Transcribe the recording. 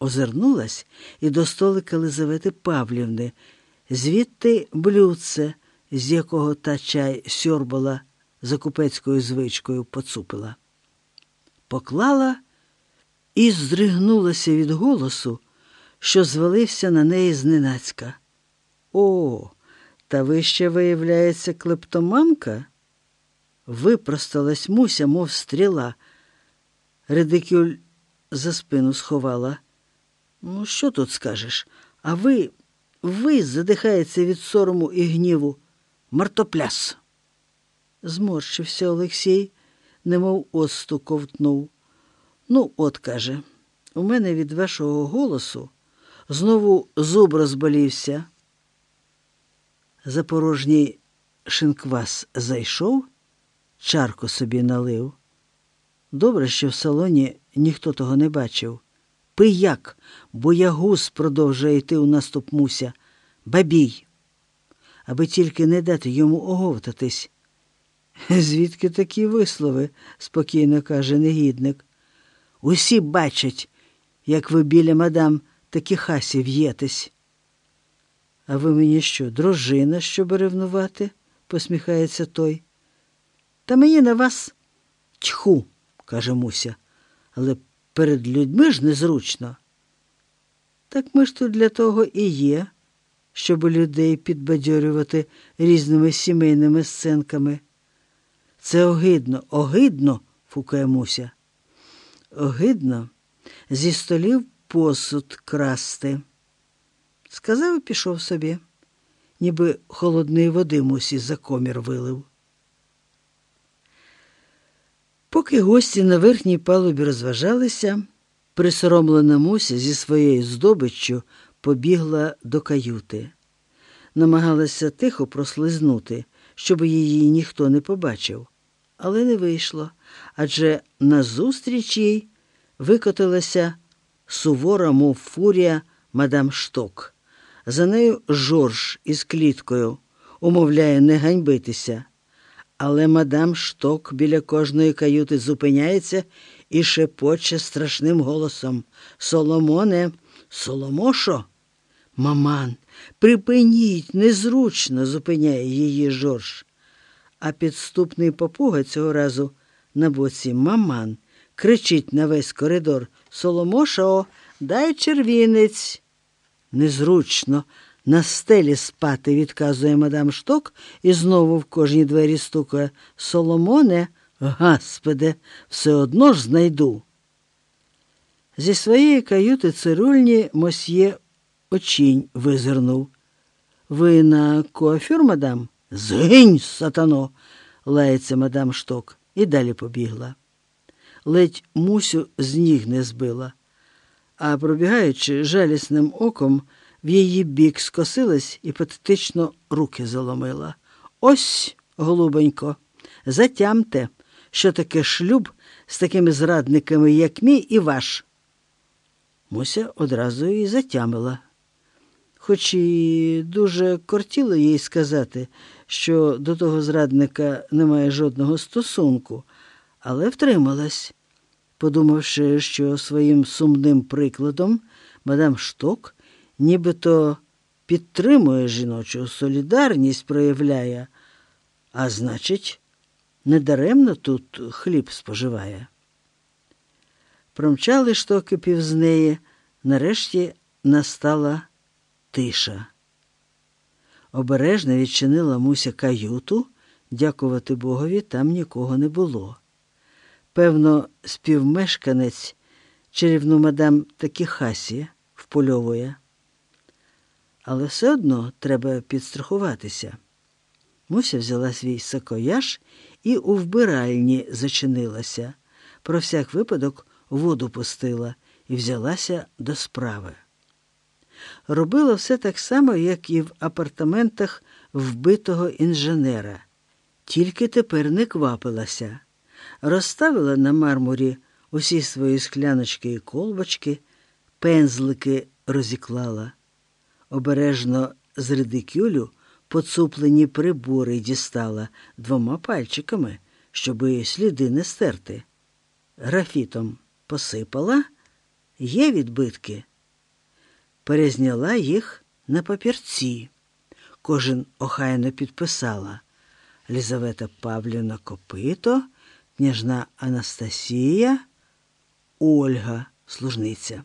озирнулась і до столика Лизавети Павлівни, звідти блюдце, з якого та чай сьорбала за купецькою звичкою, поцупила. Поклала і здригнулася від голосу, що звалився на неї зненацька. О, та ви ще, виявляється, клептоманка? Випросталась Муся, мов стріла. Редикюль за спину сховала. Ну, що тут скажеш? А ви, ви, задихається від сорому і гніву, мартопляс. Зморщився Олексій, немов осту ковтнув. Ну, от, каже, у мене від вашого голосу знову зуб розболівся. Запорожній шинквас зайшов, чарку собі налив. Добре, що в салоні ніхто того не бачив. Пияк, боягуз продовжує йти у наступ Муся. Бабій, аби тільки не дати йому оговтатись. Звідки такі вислови? спокійно каже негідник. Усі бачать, як ви біля мадам такі хасі в'єтесь. А ви мені що, дружина, щоб ревнувати? посміхається той. Та мені на вас тьху, каже Муся, але перед людьми ж незручно. Так ми ж тут для того і є, щоб людей підбадьорювати різними сімейними сценками. Це огидно, огидно, фукає Муся. Огидно зі столів посуд красти. Сказав і пішов собі, ніби холодної води мусі за комір вилив. Поки гості на верхній палубі розважалися, присоромлена Муся зі своєю здобиччю побігла до каюти. Намагалася тихо прослизнути, щоб її ніхто не побачив, але не вийшло, адже назустріч їй викотилася сувора, мов фурія мадам Шток. За нею Жорж із кліткою умовляє не ганьбитися. Але мадам Шток біля кожної каюти зупиняється і шепоче страшним голосом Соломоне, Соломошо? Маман, припиніть, незручно зупиняє її Жорж. А підступний попуга цього разу на боці Маман кричить на весь коридор Соломошо, дай червінець. Незручно. На стелі спати, відказує мадам Шток і знову в кожній двері стукає Соломоне, Господи, все одно ж знайду. Зі своєї каюти цирульні мосьє очінь визирнув. Ви на коафюр, мадам? Згинь, сатано, лається мадам Шток, і далі побігла. Ледь Мусю з ніг не збила, а пробігаючи жалісним оком, в її бік скосилась і патетично руки заломила. Ось, голубенько, затямте, що таке шлюб з такими зрадниками, як мій і ваш. Муся одразу і затямила. Хоч і дуже кортіло їй сказати, що до того зрадника немає жодного стосунку, але втрималась, подумавши, що своїм сумним прикладом мадам Шток нібито підтримує жіночу солідарність, проявляє, а значить, недаремно тут хліб споживає. Промчали штоки півз неї, нарешті настала тиша. Обережно відчинила Муся каюту, дякувати Богові, там нікого не було. Певно, співмешканець чарівну мадам Такіхасі впольовує але все одно треба підстрахуватися. Муся взяла свій сакояж і у вбиральні зачинилася. Про всяк випадок воду пустила і взялася до справи. Робила все так само, як і в апартаментах вбитого інженера, тільки тепер не квапилася, розставила на мармурі усі свої скляночки і колбочки, пензлики розіклала обережно з редикюлю поцуплені прибори дістала двома пальчиками, щоби сліди не стерти. Графітом посипала Є відбитки. Перезняла їх на папірці. Кожен охайно підписала Лізавета Павлівна Копито, княжна Анастасія, Ольга, служниця.